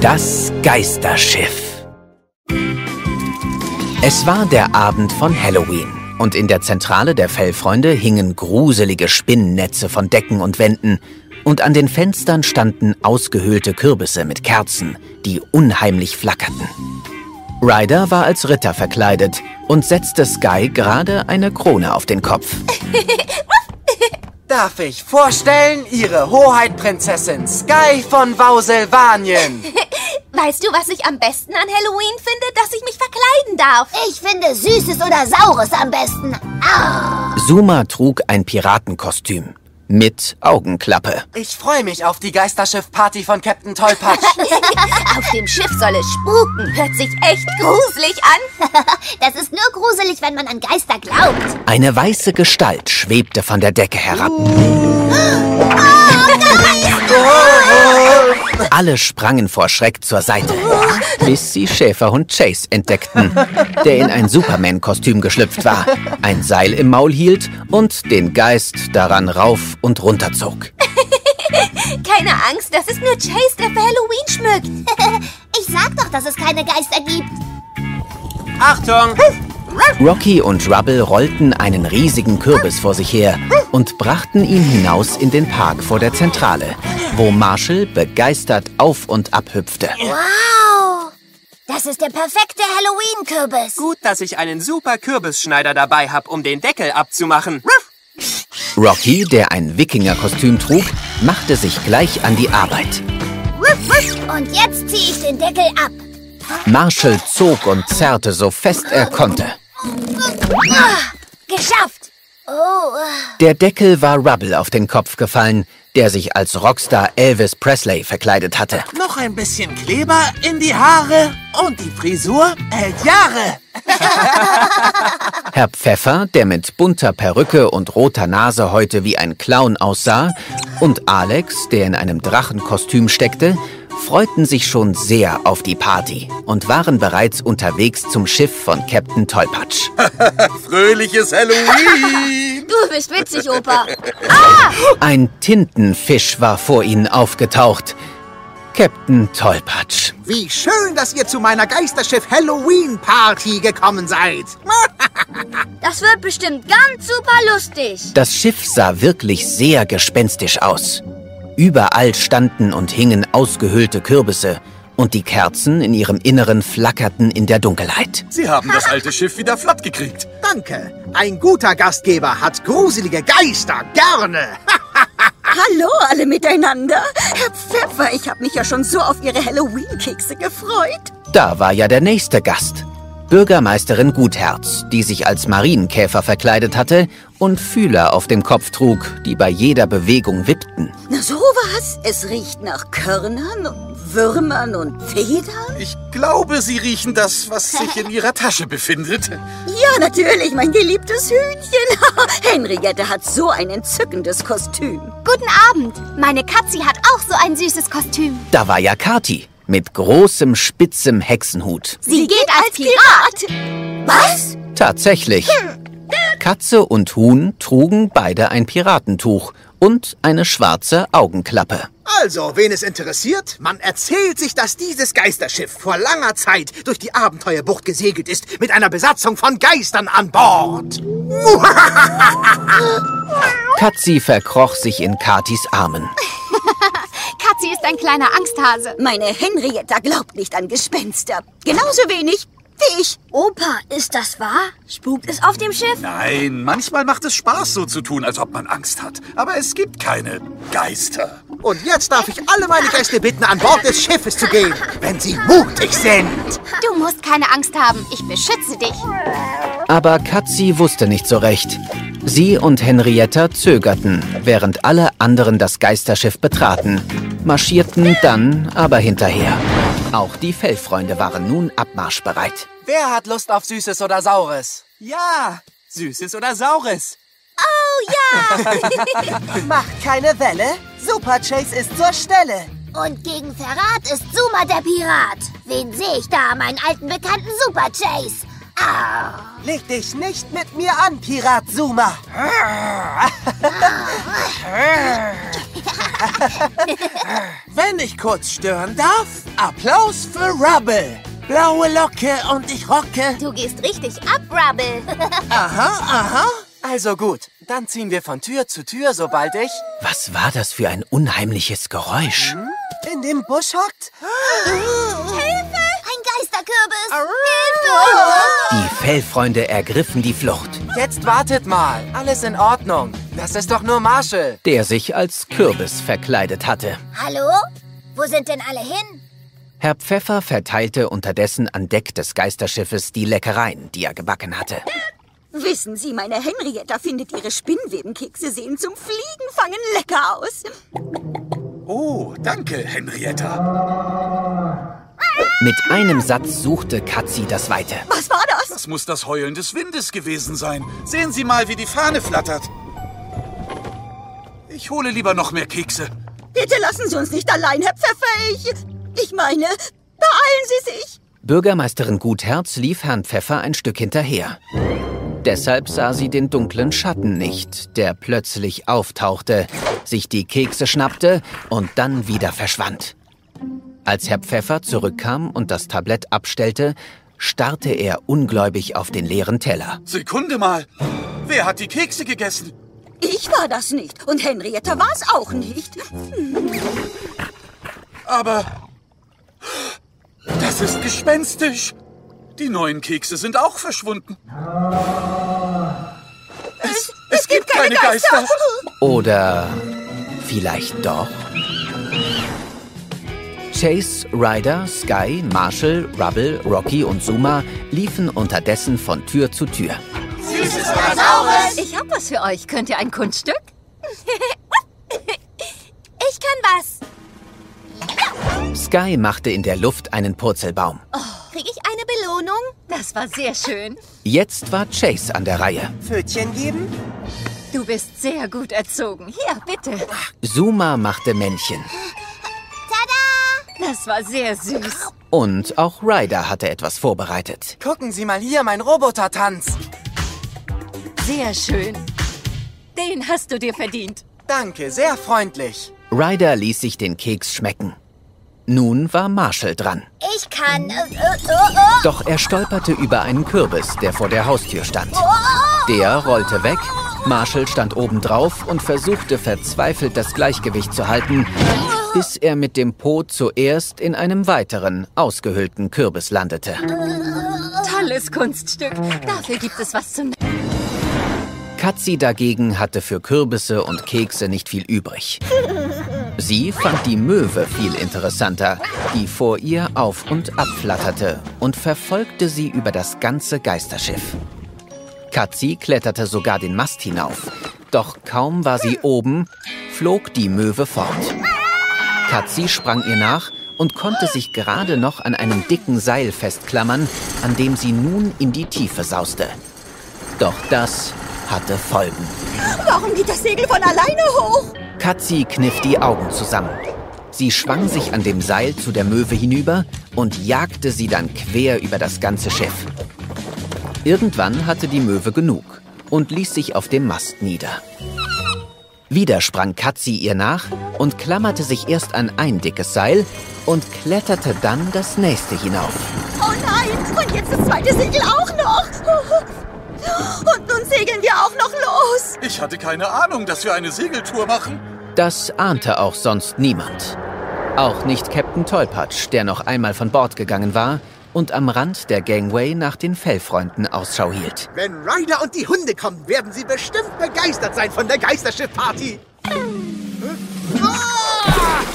Das Geisterschiff. Es war der Abend von Halloween und in der Zentrale der Fellfreunde hingen gruselige Spinnennetze von Decken und Wänden und an den Fenstern standen ausgehöhlte Kürbisse mit Kerzen, die unheimlich flackerten. Ryder war als Ritter verkleidet und setzte Sky gerade eine Krone auf den Kopf. Darf ich vorstellen, Ihre Hoheit Prinzessin Sky von Vauselvanien? Weißt du, was ich am besten an Halloween finde? Dass ich mich verkleiden darf. Ich finde Süßes oder Saures am besten. Ah. Suma trug ein Piratenkostüm mit Augenklappe. Ich freue mich auf die Geisterschiff-Party von Captain Tollpatsch. auf dem Schiff soll es spuken. Hört sich echt gruselig an. das ist nur gruselig, wenn man an Geister glaubt. Eine weiße Gestalt schwebte von der Decke herab. Oh, Alle sprangen vor Schreck zur Seite, bis sie Schäferhund Chase entdeckten, der in ein Superman-Kostüm geschlüpft war, ein Seil im Maul hielt und den Geist daran rauf und runter zog. Keine Angst, das ist nur Chase, der für Halloween schmückt. ich sag doch, dass es keine Geister gibt. Achtung! Rocky und Rubble rollten einen riesigen Kürbis vor sich her und brachten ihn hinaus in den Park vor der Zentrale, wo Marshall begeistert auf und ab hüpfte. Wow! Das ist der perfekte Halloween-Kürbis. Gut, dass ich einen super Kürbisschneider dabei habe, um den Deckel abzumachen. Rocky, der ein Wikinger-Kostüm trug, machte sich gleich an die Arbeit. Und jetzt ziehe ich den Deckel ab. Marshall zog und zerrte so fest er konnte. Geschafft! Oh. Der Deckel war Rubble auf den Kopf gefallen, der sich als Rockstar Elvis Presley verkleidet hatte. Noch ein bisschen Kleber in die Haare und die Frisur hält Jahre. Herr Pfeffer, der mit bunter Perücke und roter Nase heute wie ein Clown aussah, und Alex, der in einem Drachenkostüm steckte, freuten sich schon sehr auf die Party und waren bereits unterwegs zum Schiff von Captain Tollpatsch. Fröhliches Halloween! Du bist witzig, Opa. Ah! Ein Tintenfisch war vor ihnen aufgetaucht. Captain Tollpatsch. Wie schön, dass ihr zu meiner Geisterschiff-Halloween-Party gekommen seid. das wird bestimmt ganz super lustig. Das Schiff sah wirklich sehr gespenstisch aus. Überall standen und hingen ausgehöhlte Kürbisse und die Kerzen in ihrem Inneren flackerten in der Dunkelheit. Sie haben das alte Schiff wieder flatt gekriegt. Danke. Ein guter Gastgeber hat gruselige Geister gerne. Hallo alle miteinander. Herr Pfeffer, ich habe mich ja schon so auf Ihre Halloween-Kekse gefreut. Da war ja der nächste Gast. Bürgermeisterin Gutherz, die sich als Marienkäfer verkleidet hatte und Fühler auf dem Kopf trug, die bei jeder Bewegung wippten. Na sowas? Es riecht nach Körnern und Würmern und Federn? Ich glaube, Sie riechen das, was sich in Ihrer Tasche befindet. Ja, natürlich, mein geliebtes Hühnchen. Henriette hat so ein entzückendes Kostüm. Guten Abend. Meine Katzi hat auch so ein süßes Kostüm. Da war ja Kati mit großem, spitzem Hexenhut. Sie geht als Pirat! Was? Tatsächlich. Katze und Huhn trugen beide ein Piratentuch und eine schwarze Augenklappe. Also, wen es interessiert, man erzählt sich, dass dieses Geisterschiff vor langer Zeit durch die Abenteuerbucht gesegelt ist, mit einer Besatzung von Geistern an Bord. Katzi verkroch sich in Katis Armen. Katzi ist ein kleiner Angsthase. Meine Henrietta glaubt nicht an Gespenster. Genauso wenig wie ich. Opa, ist das wahr? Spukt es auf dem Schiff? Nein, manchmal macht es Spaß, so zu tun, als ob man Angst hat. Aber es gibt keine Geister. Und jetzt darf ich alle meine Gäste bitten, an Bord des Schiffes zu gehen, wenn sie mutig sind. Du musst keine Angst haben. Ich beschütze dich. Aber Katzi wusste nicht so recht. Sie und Henrietta zögerten, während alle anderen das Geisterschiff betraten, marschierten dann aber hinterher. Auch die Fellfreunde waren nun abmarschbereit. Wer hat Lust auf Süßes oder Saures? Ja, Süßes oder Saures. Oh ja! Macht keine Welle. Super Chase ist zur Stelle. Und gegen Verrat ist Zuma der Pirat. Wen sehe ich da, meinen alten Bekannten Super Chase? Leg dich nicht mit mir an, Pirat Zuma. Wenn ich kurz stören darf, Applaus für Rubble. Blaue Locke und ich rocke. Du gehst richtig ab, Rubble. Aha, aha. Also gut, dann ziehen wir von Tür zu Tür, sobald ich Was war das für ein unheimliches Geräusch? in dem Busch hockt. Ein Geisterkürbis. Die Fellfreunde ergriffen die Flucht, Jetzt wartet mal. Alles in Ordnung. Das ist doch nur Marshall. der sich als Kürbis verkleidet hatte. Hallo? Wo sind denn alle hin? Herr Pfeffer verteilte unterdessen an Deck des Geisterschiffes die Leckereien, die er gebacken hatte. Wissen Sie, meine Henrietta findet ihre Spinnwebenkekse sehen zum Fliegenfangen lecker aus. Oh, danke, Henrietta. Mit einem Satz suchte Katzi das Weite. Was war das? Das muss das Heulen des Windes gewesen sein. Sehen Sie mal, wie die Fahne flattert. Ich hole lieber noch mehr Kekse. Bitte lassen Sie uns nicht allein, Herr Pfeffer. Ich, ich meine, beeilen Sie sich. Bürgermeisterin Gutherz lief Herrn Pfeffer ein Stück hinterher. Deshalb sah sie den dunklen Schatten nicht, der plötzlich auftauchte, sich die Kekse schnappte und dann wieder verschwand. Als Herr Pfeffer zurückkam und das Tablett abstellte, starrte er ungläubig auf den leeren Teller. Sekunde mal. Wer hat die Kekse gegessen? Ich war das nicht. Und Henrietta war es auch nicht. Aber das ist gespenstisch. Die neuen Kekse sind auch verschwunden. Es, es, gibt keine Geister. Oder vielleicht doch? Chase, Ryder, Sky, Marshall, Rubble, Rocky und Zuma liefen unterdessen von Tür zu Tür. Ich hab was für euch. Könnt ihr ein Kunststück? Ich kann was. Sky machte in der Luft einen Purzelbaum. Krieg ich eine Belohnung? Das war sehr schön. Jetzt war Chase an der Reihe. Pfötchen geben? Du bist sehr gut erzogen. Hier, bitte. Zuma machte Männchen. Das war sehr süß. Und auch Ryder hatte etwas vorbereitet. Gucken Sie mal hier, mein Robotertanz. Sehr schön. Den hast du dir verdient. Danke, sehr freundlich. Ryder ließ sich den Keks schmecken. Nun war Marshall dran. Ich kann. Äh, äh, oh. Doch er stolperte über einen Kürbis, der vor der Haustür stand. Der rollte weg, Marshall stand obendrauf und versuchte verzweifelt das Gleichgewicht zu halten, bis er mit dem Po zuerst in einem weiteren, ausgehöhlten Kürbis landete. Tolles Kunststück. Dafür gibt es was zu Katzi dagegen hatte für Kürbisse und Kekse nicht viel übrig. Sie fand die Möwe viel interessanter, die vor ihr auf und ab flatterte und verfolgte sie über das ganze Geisterschiff. Katzi kletterte sogar den Mast hinauf, doch kaum war sie oben, flog die Möwe fort. Katzi sprang ihr nach und konnte sich gerade noch an einem dicken Seil festklammern, an dem sie nun in die Tiefe sauste. Doch das hatte Folgen. Warum geht das Segel von alleine hoch? Katzi kniff die Augen zusammen. Sie schwang sich an dem Seil zu der Möwe hinüber und jagte sie dann quer über das ganze Schiff. Irgendwann hatte die Möwe genug und ließ sich auf dem Mast nieder. Wieder sprang Katzi ihr nach und klammerte sich erst an ein dickes Seil und kletterte dann das nächste hinauf. Oh nein, und jetzt das zweite Segel auch noch. Und nun segeln wir auch noch los. Ich hatte keine Ahnung, dass wir eine Segeltour machen. Das ahnte auch sonst niemand. Auch nicht Captain Tollpatsch, der noch einmal von Bord gegangen war und am Rand der Gangway nach den Fellfreunden Ausschau hielt. Wenn Ryder und die Hunde kommen, werden sie bestimmt begeistert sein von der Geisterschiff-Party.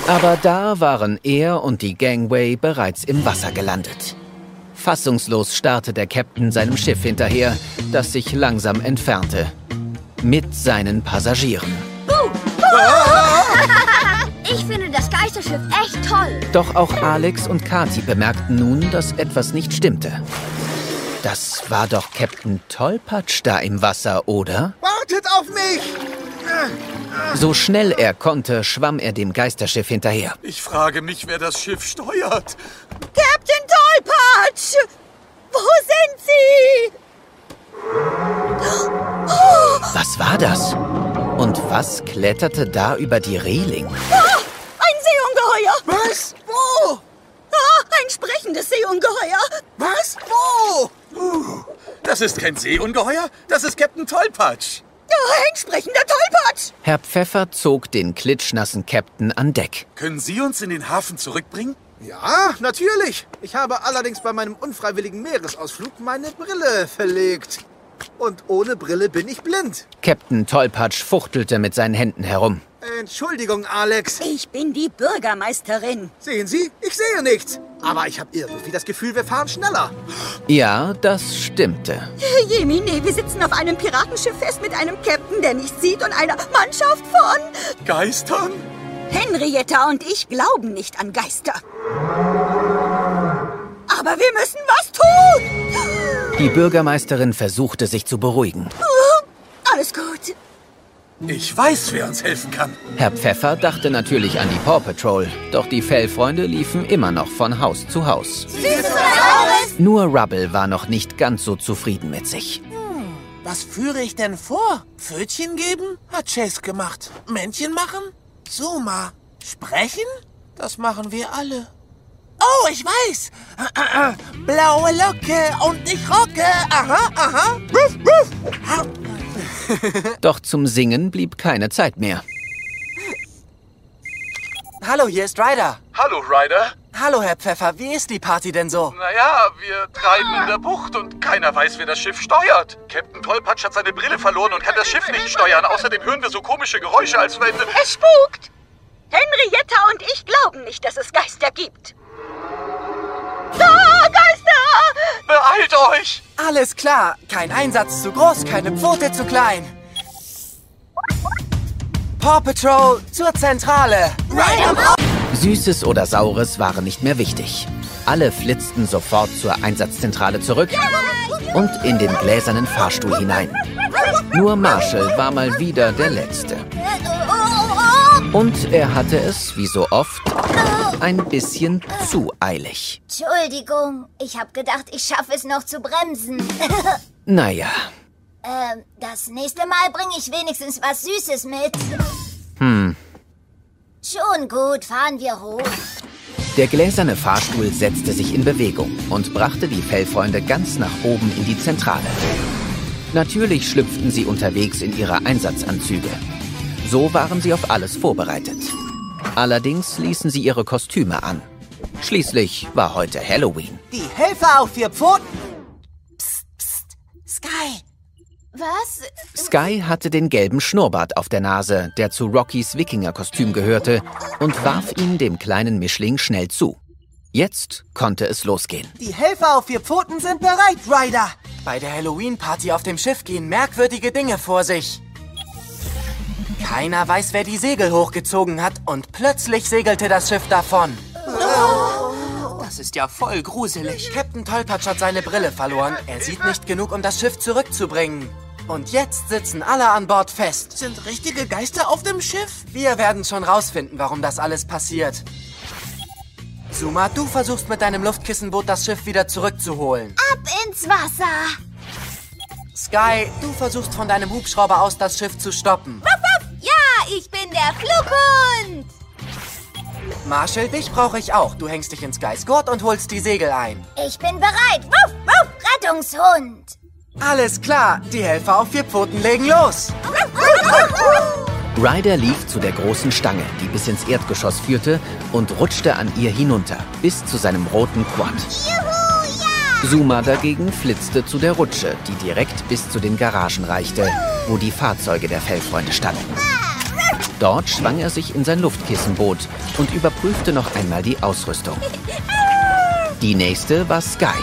Aber da waren er und die Gangway bereits im Wasser gelandet. Fassungslos starrte der Captain seinem Schiff hinterher, das sich langsam entfernte. Mit seinen Passagieren. Ich finde das Geisterschiff echt toll. Doch auch Alex und Kati bemerkten nun, dass etwas nicht stimmte. Das war doch Captain Tollpatsch da im Wasser, oder? Wartet auf mich! So schnell er konnte, schwamm er dem Geisterschiff hinterher. Ich frage mich, wer das Schiff steuert. Captain Tollpatsch! Wo sind Sie? Was war das? Und was kletterte da über die Reling? Ah, ein Seeungeheuer! Was? Wo? Ah, ein sprechendes Seeungeheuer! Was? Wo? Das ist kein Seeungeheuer, das ist Captain Tollpatsch. Ah, ein sprechender Tollpatsch! Herr Pfeffer zog den klitschnassen Captain an Deck. Können Sie uns in den Hafen zurückbringen? Ja, natürlich. Ich habe allerdings bei meinem unfreiwilligen Meeresausflug meine Brille verlegt. Und ohne Brille bin ich blind. Captain Tollpatsch fuchtelte mit seinen Händen herum. Entschuldigung, Alex. Ich bin die Bürgermeisterin. Sehen Sie, ich sehe nichts. Aber ich habe irgendwie das Gefühl, wir fahren schneller. Ja, das stimmte. Jemine, wir sitzen auf einem Piratenschiff fest mit einem Captain, der nicht sieht und einer Mannschaft von... Geistern? Henrietta und ich glauben nicht an Geister. Aber wir müssen was tun. Die Bürgermeisterin versuchte sich zu beruhigen. Alles gut. Ich weiß, wer uns helfen kann. Herr Pfeffer dachte natürlich an die Paw Patrol, doch die Fellfreunde liefen immer noch von Haus zu Haus. Nur Rubble war noch nicht ganz so zufrieden mit sich. Was führe ich denn vor? Pfötchen geben? Hat Chase gemacht. Männchen machen? Suma. Sprechen? Das machen wir alle. Oh, ich weiß. Blaue Locke und ich rocke. Aha, aha. Ruff, ruff. Doch zum Singen blieb keine Zeit mehr. Hallo, hier ist Ryder. Hallo, Ryder. Hallo, Herr Pfeffer. Wie ist die Party denn so? Naja, wir treiben in der Bucht und keiner weiß, wer das Schiff steuert. Captain Tollpatsch hat seine Brille verloren und kann das Schiff nicht steuern. Außerdem hören wir so komische Geräusche, als wenn... Es spukt. Henrietta und ich glauben nicht, dass es Geister gibt. Da, Geister! Beeilt euch! Alles klar. Kein Einsatz zu groß, keine Pfote zu klein. Paw Patrol zur Zentrale. Süßes oder Saures waren nicht mehr wichtig. Alle flitzten sofort zur Einsatzzentrale zurück und in den gläsernen Fahrstuhl hinein. Nur Marshall war mal wieder der Letzte. Und er hatte es, wie so oft, ein bisschen zu eilig. Entschuldigung, ich habe gedacht, ich schaffe es noch zu bremsen. Naja, ähm, das nächste Mal bringe ich wenigstens was Süßes mit. hm. Schon gut, fahren wir hoch. Der gläserne Fahrstuhl setzte sich in Bewegung und brachte die Fellfreunde ganz nach oben in die Zentrale. Natürlich schlüpften sie unterwegs in ihre Einsatzanzüge. So waren sie auf alles vorbereitet. Allerdings ließen sie ihre Kostüme an. Schließlich war heute Halloween. Die Helfer auf vier Pfoten. Sky, Was? Sky hatte den gelben Schnurrbart auf der Nase, der zu Rockys Wikingerkostüm gehörte, und warf ihn dem kleinen Mischling schnell zu. Jetzt konnte es losgehen. Die Helfer auf vier Pfoten sind bereit, Ryder. Bei der Halloween-Party auf dem Schiff gehen merkwürdige Dinge vor sich. Keiner weiß, wer die Segel hochgezogen hat und plötzlich segelte das Schiff davon. Das ist ja voll gruselig. Captain Tollpatsch hat seine Brille verloren. Er sieht nicht genug, um das Schiff zurückzubringen. Und jetzt sitzen alle an Bord fest. Sind richtige Geister auf dem Schiff? Wir werden schon rausfinden, warum das alles passiert. Suma, du versuchst mit deinem Luftkissenboot das Schiff wieder zurückzuholen. Ab ins Wasser. Sky, du versuchst von deinem Hubschrauber aus das Schiff zu stoppen. ja, ich bin der Flughund. Marshall, dich brauche ich auch. Du hängst dich in Skys Gurt und holst die Segel ein. Ich bin bereit. Wuff, wuff, Rettungshund. Alles klar, die Helfer auf vier Pfoten legen los. Ryder lief zu der großen Stange, die bis ins Erdgeschoss führte, und rutschte an ihr hinunter, bis zu seinem roten Quad. Juhu, ja. Zuma dagegen flitzte zu der Rutsche, die direkt bis zu den Garagen reichte, wo die Fahrzeuge der Fellfreunde standen. Dort schwang er sich in sein Luftkissenboot und überprüfte noch einmal die Ausrüstung. Die nächste war Sky.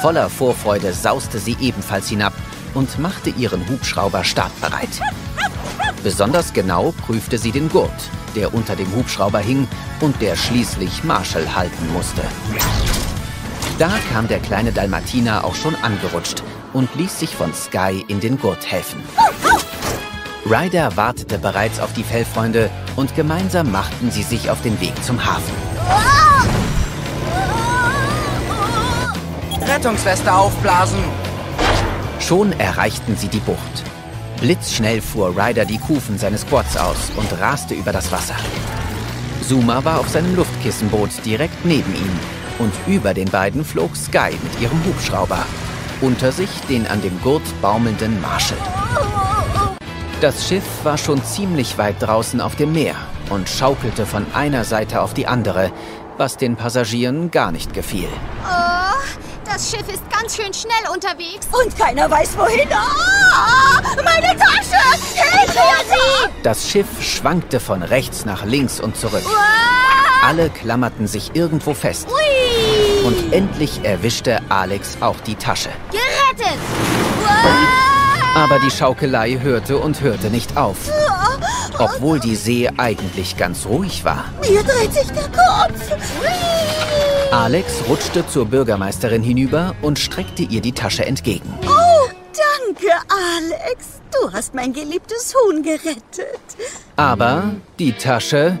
Voller Vorfreude sauste sie ebenfalls hinab und machte ihren Hubschrauber startbereit. Besonders genau prüfte sie den Gurt, der unter dem Hubschrauber hing und der schließlich Marshall halten musste. Da kam der kleine Dalmatiner auch schon angerutscht und ließ sich von Sky in den Gurt helfen. Ryder wartete bereits auf die Fellfreunde und gemeinsam machten sie sich auf den Weg zum Hafen. Rettungsweste aufblasen. Schon erreichten sie die Bucht. Blitzschnell fuhr Ryder die Kufen seines Quads aus und raste über das Wasser. Zuma war auf seinem Luftkissenboot direkt neben ihm und über den beiden flog Sky mit ihrem Hubschrauber. Unter sich den an dem Gurt baumelnden Marshall. Das Schiff war schon ziemlich weit draußen auf dem Meer und schaukelte von einer Seite auf die andere, was den Passagieren gar nicht gefiel. Oh, das Schiff ist ganz schön schnell unterwegs. Und keiner weiß wohin. Ah, meine Tasche! Hilfe sie! Das Schiff schwankte von rechts nach links und zurück. Alle klammerten sich irgendwo fest. Und endlich erwischte Alex auch die Tasche. Gerettet! Aber die Schaukelei hörte und hörte nicht auf. Obwohl die See eigentlich ganz ruhig war. Mir dreht sich der Kopf. Alex rutschte zur Bürgermeisterin hinüber und streckte ihr die Tasche entgegen. Oh, danke, Alex. Du hast mein geliebtes Huhn gerettet. Aber die Tasche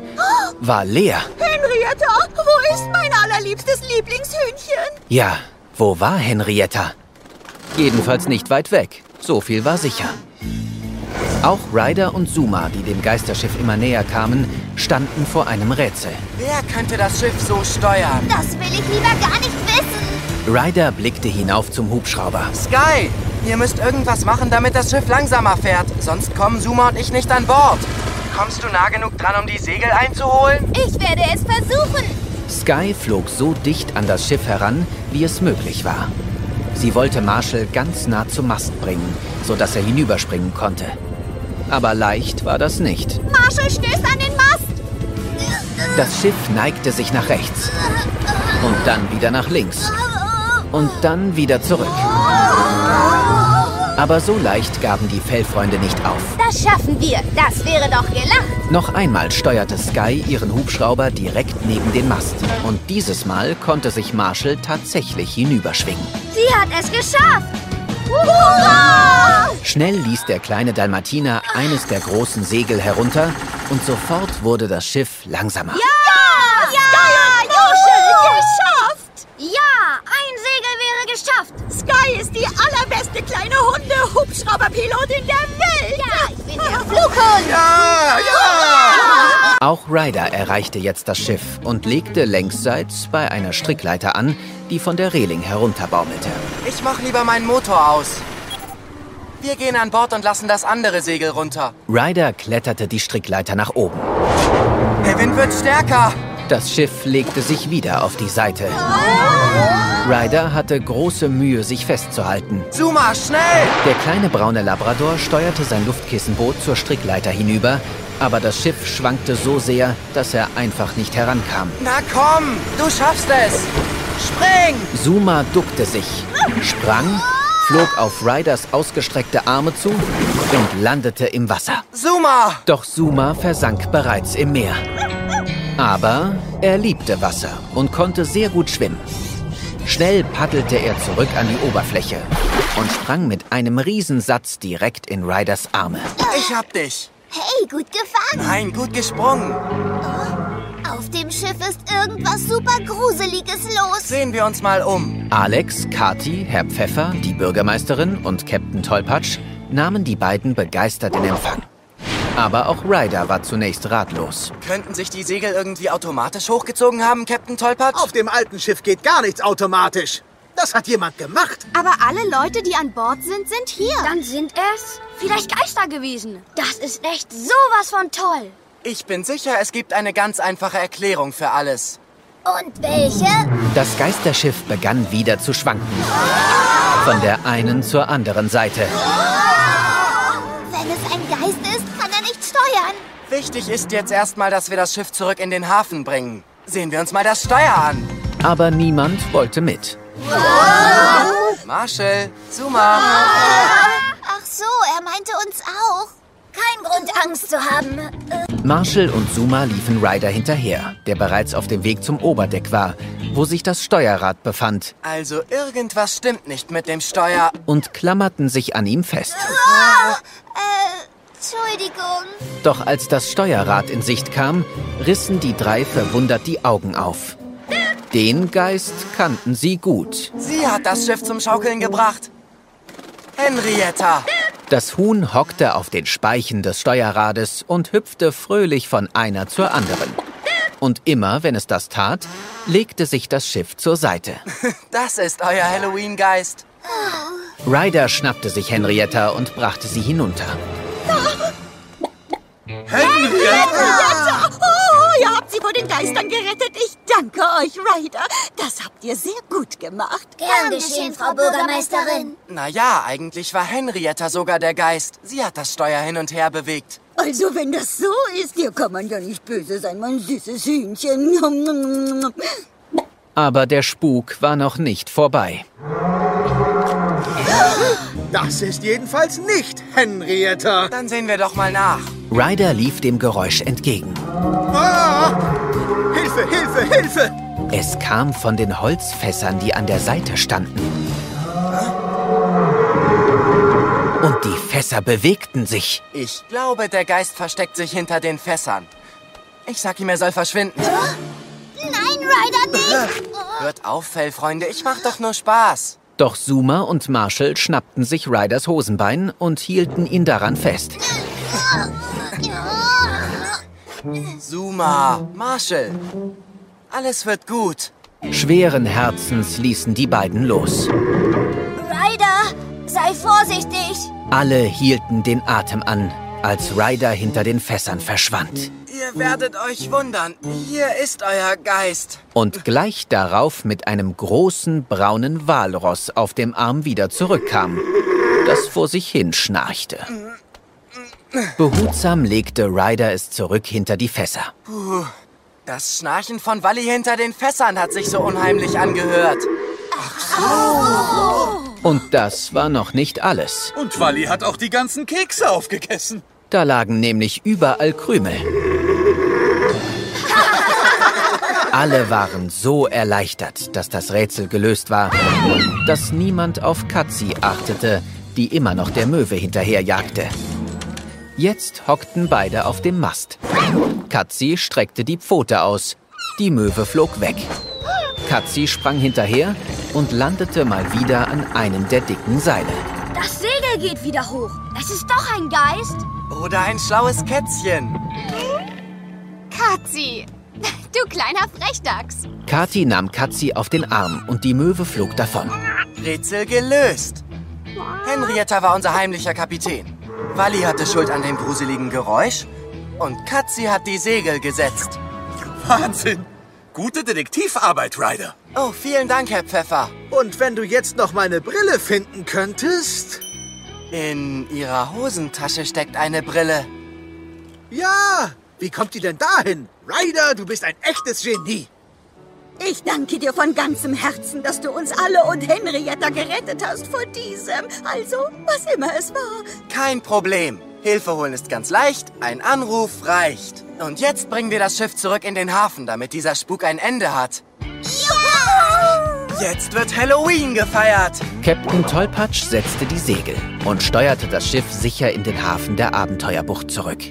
war leer. Henrietta, wo ist mein allerliebstes Lieblingshühnchen? Ja, wo war Henrietta? Jedenfalls nicht weit weg. So viel war sicher. Auch Ryder und Zuma, die dem Geisterschiff immer näher kamen, standen vor einem Rätsel. Wer könnte das Schiff so steuern? Das will ich lieber gar nicht wissen. Ryder blickte hinauf zum Hubschrauber. Sky, ihr müsst irgendwas machen, damit das Schiff langsamer fährt. Sonst kommen Zuma und ich nicht an Bord. Kommst du nah genug dran, um die Segel einzuholen? Ich werde es versuchen. Sky flog so dicht an das Schiff heran, wie es möglich war. Sie wollte Marshall ganz nah zum Mast bringen, sodass er hinüberspringen konnte. Aber leicht war das nicht. Marshall stößt an den Mast. Das Schiff neigte sich nach rechts und dann wieder nach links und dann wieder zurück. Aber so leicht gaben die Fellfreunde nicht auf. Das schaffen wir. Das wäre doch gelacht. Noch einmal steuerte Sky ihren Hubschrauber direkt neben den Mast. Und dieses Mal konnte sich Marshall tatsächlich hinüberschwingen. Sie hat es geschafft. Hurra! Schnell ließ der kleine Dalmatiner eines der großen Segel herunter und sofort wurde das Schiff langsamer. Ja! Sky und Marshall, geschafft! Ja, ein Segel wäre Sky ist die allerbeste kleine Hunde-Hubschrauberpilotin der Welt. Ja, ich bin der Flughund. Ja, ja! Auch Ryder erreichte jetzt das Schiff und legte längsseits bei einer Strickleiter an, die von der Reling herunterbaumelte. Ich mach lieber meinen Motor aus. Wir gehen an Bord und lassen das andere Segel runter. Ryder kletterte die Strickleiter nach oben. Der Wind wird stärker. Das Schiff legte sich wieder auf die Seite. Ryder hatte große Mühe, sich festzuhalten. Zuma, schnell! Der kleine braune Labrador steuerte sein Luftkissenboot zur Strickleiter hinüber, aber das Schiff schwankte so sehr, dass er einfach nicht herankam. Na komm, du schaffst es. Spring! Zuma duckte sich, sprang, flog auf Ryders ausgestreckte Arme zu und landete im Wasser. Zuma! Doch Zuma versank bereits im Meer. Aber er liebte Wasser und konnte sehr gut schwimmen. Schnell paddelte er zurück an die Oberfläche und sprang mit einem Riesensatz direkt in Ryders Arme. Ich hab dich. Hey, gut gefangen. Nein, gut gesprungen. Auf dem Schiff ist irgendwas super Gruseliges los. Sehen wir uns mal um. Alex, Kati, Herr Pfeffer, die Bürgermeisterin und Captain Tollpatsch nahmen die beiden begeistert in Empfang. Aber auch Ryder war zunächst ratlos. Könnten sich die Segel irgendwie automatisch hochgezogen haben, Captain Tollpatsch? Auf dem alten Schiff geht gar nichts automatisch. Das hat jemand gemacht. Aber alle Leute, die an Bord sind, sind hier. Dann sind es vielleicht Geister gewesen. Das ist echt sowas von toll. Ich bin sicher, es gibt eine ganz einfache Erklärung für alles. Und welche? Das Geisterschiff begann wieder zu schwanken. Von der einen zur anderen Seite. Steuern. Wichtig ist jetzt erstmal, dass wir das Schiff zurück in den Hafen bringen. Sehen wir uns mal das Steuer an. Aber niemand wollte mit. Marshall, Zuma. Ach so, er meinte uns auch. Kein Grund, Angst zu haben. Marshall und Zuma liefen Ryder hinterher, der bereits auf dem Weg zum Oberdeck war, wo sich das Steuerrad befand, Also irgendwas stimmt nicht mit dem Steuer. und klammerten sich an ihm fest. Äh, Entschuldigung. Doch als das Steuerrad in Sicht kam, rissen die drei verwundert die Augen auf. Den Geist kannten sie gut. Sie hat das Schiff zum Schaukeln gebracht. Henrietta. Das Huhn hockte auf den Speichen des Steuerrades und hüpfte fröhlich von einer zur anderen. Und immer, wenn es das tat, legte sich das Schiff zur Seite. Das ist euer Halloween-Geist. Ryder schnappte sich Henrietta und brachte sie hinunter. Henrietta! Oh, ihr habt sie vor den Geistern gerettet. Ich danke euch, Ryder. Das habt ihr sehr gut gemacht. Gern geschehen, Frau Bürgermeisterin. Naja, eigentlich war Henrietta sogar der Geist. Sie hat das Steuer hin und her bewegt. Also, wenn das so ist, hier kann man ja nicht böse sein, mein süßes Hühnchen. Aber der Spuk war noch nicht vorbei. Das ist jedenfalls nicht Henrietta. Dann sehen wir doch mal nach. Ryder lief dem Geräusch entgegen. Ah! Hilfe, Hilfe, Hilfe! Es kam von den Holzfässern, die an der Seite standen. Und die Fässer bewegten sich. Ich glaube, der Geist versteckt sich hinter den Fässern. Ich sag ihm, er soll verschwinden. Nein, Ryder, nicht! Hört auf, Fellfreunde, ich mach doch nur Spaß. Doch Zuma und Marshall schnappten sich Ryders Hosenbein und hielten ihn daran fest. Zuma, Marshall, alles wird gut. Schweren Herzens ließen die beiden los. Ryder, sei vorsichtig! Alle hielten den Atem an, als Ryder hinter den Fässern verschwand. Ihr werdet euch wundern, hier ist euer Geist. Und gleich darauf mit einem großen braunen Walross auf dem Arm wieder zurückkam, das vor sich hin schnarchte. Behutsam legte Ryder es zurück hinter die Fässer. Puh, das Schnarchen von Wally hinter den Fässern hat sich so unheimlich angehört. Und das war noch nicht alles. Und Wally hat auch die ganzen Kekse aufgegessen. Da lagen nämlich überall Krümel. Alle waren so erleichtert, dass das Rätsel gelöst war, dass niemand auf Katzi achtete, die immer noch der Möwe hinterherjagte. Jetzt hockten beide auf dem Mast. Katzi streckte die Pfote aus. Die Möwe flog weg. Katzi sprang hinterher und landete mal wieder an einem der dicken Seile. Das Segel geht wieder hoch. Es ist doch ein Geist. Oder ein schlaues Kätzchen. Katzi, du kleiner Frechdachs. Kathi nahm Katzi auf den Arm und die Möwe flog davon. Rätsel gelöst. Henrietta war unser heimlicher Kapitän. Wally hatte Schuld an dem gruseligen Geräusch. Und Katzi hat die Segel gesetzt. Wahnsinn. Gute Detektivarbeit, Ryder. Oh, vielen Dank, Herr Pfeffer. Und wenn du jetzt noch meine Brille finden könntest? In Ihrer Hosentasche steckt eine Brille. Ja, wie kommt die denn dahin? Ryder, du bist ein echtes Genie. Ich danke dir von ganzem Herzen, dass du uns alle und Henrietta gerettet hast vor diesem, also was immer es war. Kein Problem. Hilfe holen ist ganz leicht, ein Anruf reicht. Und jetzt bringen wir das Schiff zurück in den Hafen, damit dieser Spuk ein Ende hat. Jetzt wird Halloween gefeiert. Captain Tollpatsch setzte die Segel und steuerte das Schiff sicher in den Hafen der Abenteuerbucht zurück.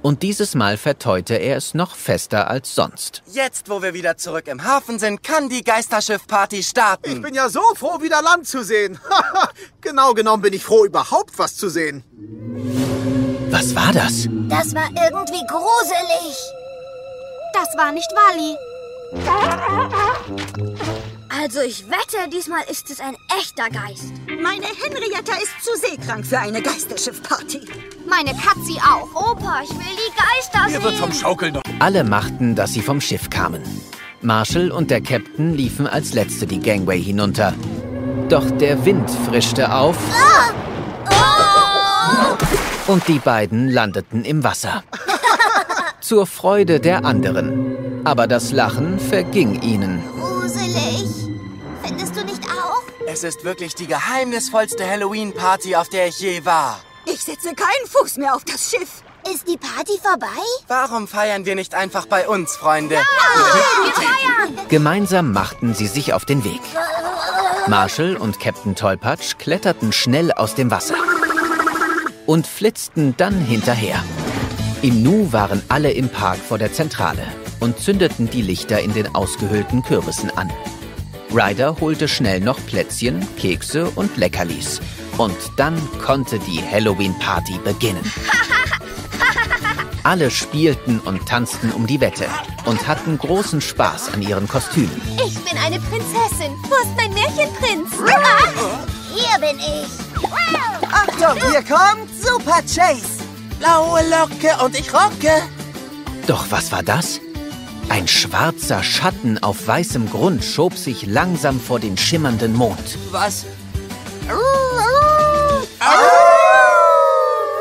Und dieses Mal verteute er es noch fester als sonst. Jetzt, wo wir wieder zurück im Hafen sind, kann die Geisterschiff-Party starten. Ich bin ja so froh, wieder Land zu sehen. genau genommen bin ich froh, überhaupt was zu sehen. Was war das? Das war irgendwie gruselig. Das war nicht Wally. Also ich wette, diesmal ist es ein echter Geist. Meine Henrietta ist zu seekrank für eine Geisterschiffparty. Meine Katzi auch. Opa, ich will die Geister Hier wird vom sehen. Schaukeln noch. Alle machten, dass sie vom Schiff kamen. Marshall und der Captain liefen als Letzte die Gangway hinunter. Doch der Wind frischte auf und die beiden landeten im Wasser. Zur Freude der anderen. Aber das Lachen verging ihnen. Gruselig. Findest du nicht auch? Es ist wirklich die geheimnisvollste Halloween-Party, auf der ich je war. Ich setze keinen Fuß mehr auf das Schiff. Ist die Party vorbei? Warum feiern wir nicht einfach bei uns, Freunde? Gemeinsam machten sie sich auf den Weg. Marshall und Captain Tollpatsch kletterten schnell aus dem Wasser und flitzten dann hinterher. Im Nu waren alle im Park vor der Zentrale und zündeten die Lichter in den ausgehöhlten Kürbissen an. Ryder holte schnell noch Plätzchen, Kekse und Leckerlis Und dann konnte die Halloween-Party beginnen. Alle spielten und tanzten um die Wette und hatten großen Spaß an ihren Kostümen. Ich bin eine Prinzessin. Wo ist mein Märchenprinz? Hier bin ich. Achtung, hier kommt Super Chase. Blaue Locke und ich rocke. Doch was war das? Ein schwarzer Schatten auf weißem Grund schob sich langsam vor den schimmernden Mond. Was?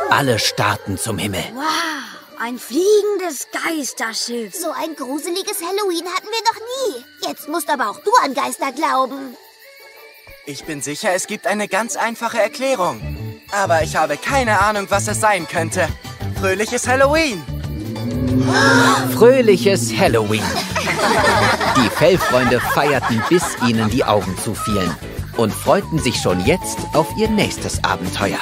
Alle starrten zum Himmel. Wow, ein fliegendes Geisterschiff. So ein gruseliges Halloween hatten wir noch nie. Jetzt musst aber auch du an Geister glauben. Ich bin sicher, es gibt eine ganz einfache Erklärung. Aber ich habe keine Ahnung, was es sein könnte. Fröhliches Halloween! Fröhliches Halloween. Die Fellfreunde feierten, bis ihnen die Augen zufielen und freuten sich schon jetzt auf ihr nächstes Abenteuer.